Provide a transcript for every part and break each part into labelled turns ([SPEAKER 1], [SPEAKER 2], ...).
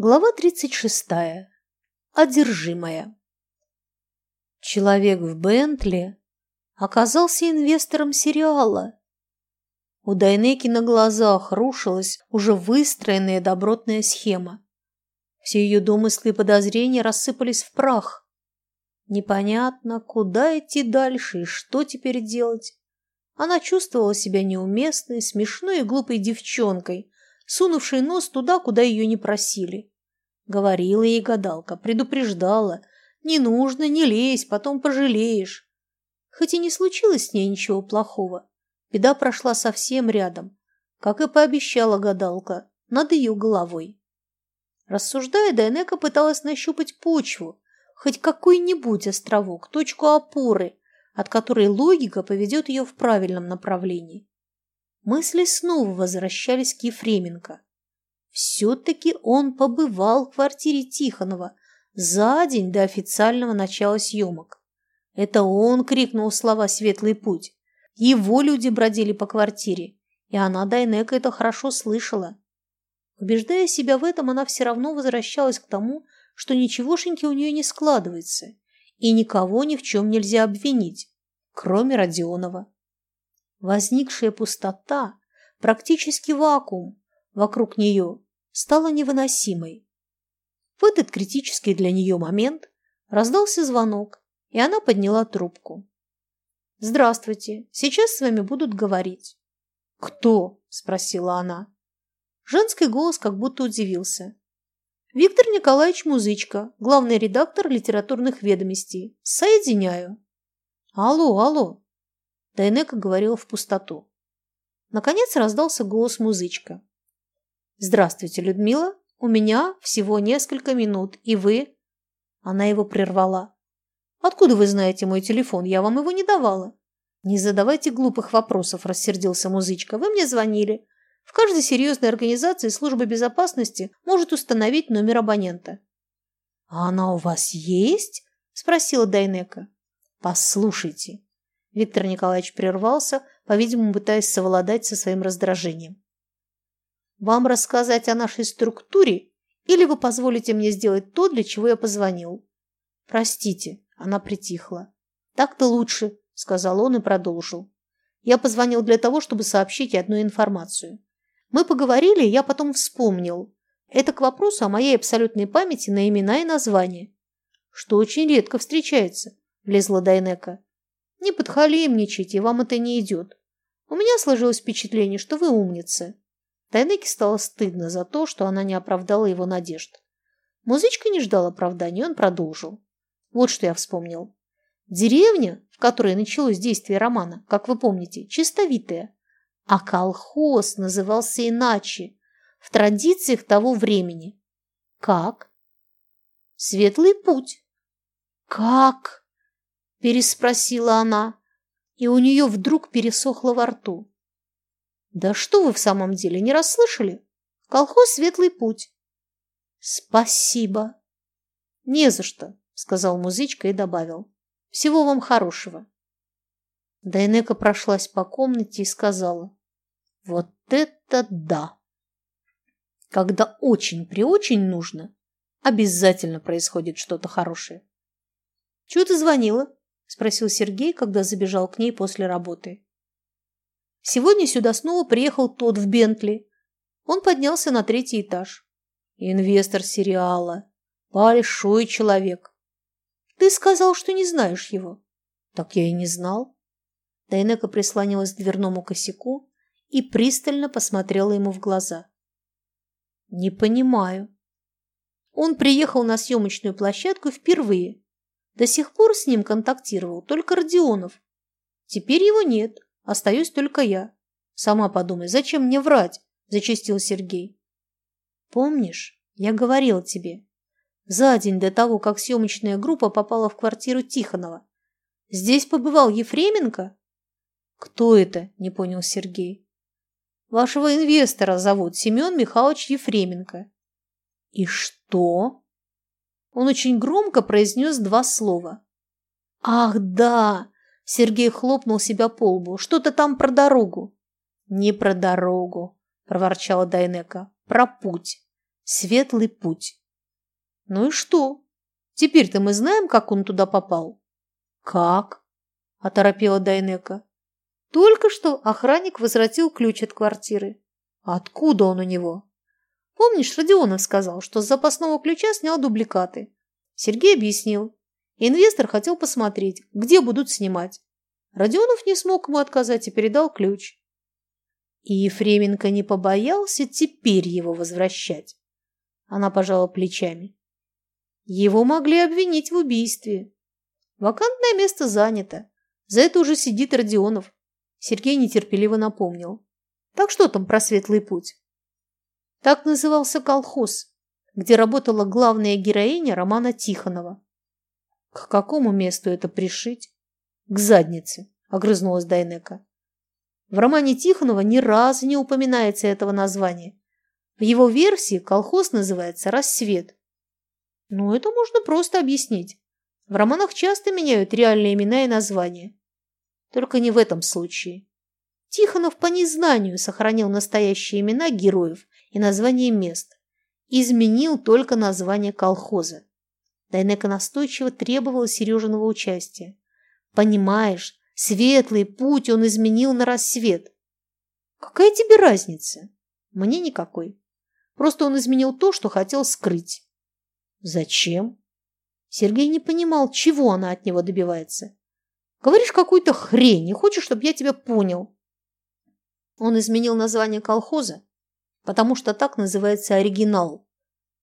[SPEAKER 1] Глава 36. Одержимая. Человек в Бентли оказался инвестором сериала. У Дайнеки на глазах рушилась уже выстроенная добротная схема. Все ее домыслы и подозрения рассыпались в прах. Непонятно, куда идти дальше и что теперь делать. Она чувствовала себя неуместной, смешной и глупой девчонкой – сунувшей нос туда, куда ее не просили. Говорила ей гадалка, предупреждала. Не нужно, не лезь, потом пожалеешь. Хоть и не случилось с ней ничего плохого, беда прошла совсем рядом, как и пообещала гадалка, над ее головой. Рассуждая, Дайнека пыталась нащупать почву, хоть какой-нибудь островок, точку опоры, от которой логика поведет ее в правильном направлении. Мысли снова возвращались к Ефременко. Все-таки он побывал в квартире Тихонова за день до официального начала съемок. Это он крикнул слова «Светлый путь». Его люди бродили по квартире, и она, Дайнека, это хорошо слышала. Убеждая себя в этом, она все равно возвращалась к тому, что ничегошеньки у нее не складывается, и никого ни в чем нельзя обвинить, кроме Родионова. Возникшая пустота, практически вакуум вокруг нее, стала невыносимой. В этот критический для нее момент раздался звонок, и она подняла трубку. «Здравствуйте, сейчас с вами будут говорить». «Кто?» – спросила она. Женский голос как будто удивился. «Виктор Николаевич Музычка, главный редактор литературных ведомостей. Соединяю». «Алло, алло, Дайнека говорила в пустоту. Наконец раздался голос музычка. «Здравствуйте, Людмила. У меня всего несколько минут, и вы...» Она его прервала. «Откуда вы знаете мой телефон? Я вам его не давала». «Не задавайте глупых вопросов», – рассердился музычка. «Вы мне звонили. В каждой серьезной организации служба безопасности может установить номер абонента». «А она у вас есть?» – спросила Дайнека. «Послушайте, Виктор Николаевич прервался, по-видимому, пытаясь совладать со своим раздражением. «Вам рассказать о нашей структуре или вы позволите мне сделать то, для чего я позвонил?» «Простите», – она притихла. «Так-то лучше», – сказал он и продолжил. «Я позвонил для того, чтобы сообщить одну информацию. Мы поговорили, я потом вспомнил. Это к вопросу о моей абсолютной памяти на имена и названия. Что очень редко встречается», – влезла Дайнека. Не подхалимничайте, вам это не идет. У меня сложилось впечатление, что вы умница. Тайнеке стало стыдно за то, что она не оправдала его надежд. Музычка не ждал оправдания, он продолжил. Вот что я вспомнил. Деревня, в которой началось действие романа, как вы помните, чистовитая. А колхоз назывался иначе, в традициях того времени. Как? Светлый путь. Как? Переспросила она, и у нее вдруг пересохло во рту. Да что вы в самом деле не расслышали? Колхоз «Светлый путь». Спасибо. Не за что, сказал музычка и добавил. Всего вам хорошего. Дайнека прошлась по комнате и сказала. Вот это да! Когда очень при очень нужно, обязательно происходит что-то хорошее. Чего ты звонила? Спросил Сергей, когда забежал к ней после работы. Сегодня сюда снова приехал тот в Бентли. Он поднялся на третий этаж. Инвестор сериала. Большой человек. Ты сказал, что не знаешь его. Так я и не знал. Дайнека прислонилась к дверному косяку и пристально посмотрела ему в глаза. Не понимаю. Он приехал на съемочную площадку впервые до сих пор с ним контактировал только Родионов. Теперь его нет, остаюсь только я. Сама подумай, зачем мне врать? Зачастил Сергей. Помнишь, я говорил тебе, за день до того, как съемочная группа попала в квартиру Тихонова. Здесь побывал Ефременко? Кто это? Не понял Сергей. Вашего инвестора зовут Семен Михайлович Ефременко. И что? Он очень громко произнес два слова. «Ах, да!» – Сергей хлопнул себя по лбу. «Что-то там про дорогу». «Не про дорогу», – проворчала Дайнека. «Про путь. Светлый путь. Ну и что? Теперь-то мы знаем, как он туда попал. Как? Оторопела Дайнека. Только что охранник возвратил ключ от квартиры. Откуда он у него? Помнишь, Родионов сказал, что с запасного ключа снял дубликаты. Сергей объяснил. Инвестор хотел посмотреть, где будут снимать. Родионов не смог ему отказать и передал ключ. И Ефременко не побоялся теперь его возвращать. Она пожала плечами. Его могли обвинить в убийстве. Вакантное место занято. За это уже сидит Родионов. Сергей нетерпеливо напомнил. Так что там про светлый путь? Так назывался колхоз, где работала главная героиня романа Тихонова. К какому месту это пришить? К заднице, огрызнулась Дайнека. В романе Тихонова ни разу не упоминается этого названия. В его версии колхоз называется «Рассвет». Ну, это можно просто объяснить. В романах часто меняют реальные имена и названия. Только не в этом случае. Тихонов по незнанию сохранил настоящие имена героев и названия мест. Изменил только название колхоза. Дайнека настойчиво требовала Сережиного участия. Понимаешь, светлый путь он изменил на рассвет. Какая тебе разница? Мне никакой. Просто он изменил то, что хотел скрыть. Зачем? Сергей не понимал, чего она от него добивается. Говоришь какую-то хрень, не хочешь, чтобы я тебя понял. Он изменил название колхоза, потому что так называется оригинал.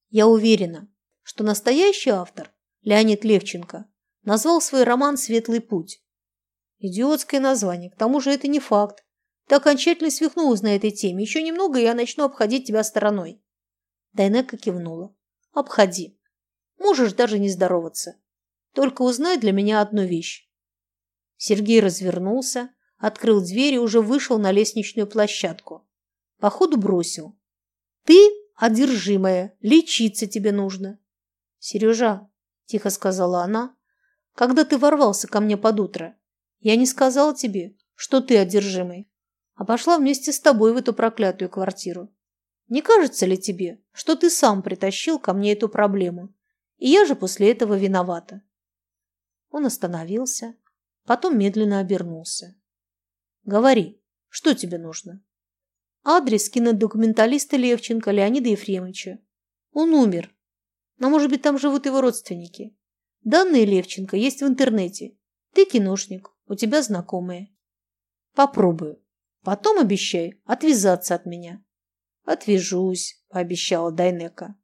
[SPEAKER 1] Я уверена, что настоящий автор, Леонид Левченко, назвал свой роман «Светлый путь». Идиотское название, к тому же это не факт. Ты окончательно свихнулась на этой теме. Еще немного, и я начну обходить тебя стороной. Дайнека кивнула. Обходи. Можешь даже не здороваться. Только узнай для меня одну вещь. Сергей развернулся, открыл дверь и уже вышел на лестничную площадку. Походу бросил. «Ты одержимая, лечиться тебе нужно». «Сережа», – тихо сказала она, – «когда ты ворвался ко мне под утро, я не сказала тебе, что ты одержимый, а пошла вместе с тобой в эту проклятую квартиру. Не кажется ли тебе, что ты сам притащил ко мне эту проблему, и я же после этого виновата?» Он остановился, Потом медленно обернулся. «Говори, что тебе нужно?» «Адрес кинодокументалиста Левченко Леонида Ефремовича. Он умер. Но, может быть, там живут его родственники. Данные Левченко есть в интернете. Ты киношник, у тебя знакомые. Попробую. Потом обещай отвязаться от меня». «Отвяжусь», – пообещала Дайнека.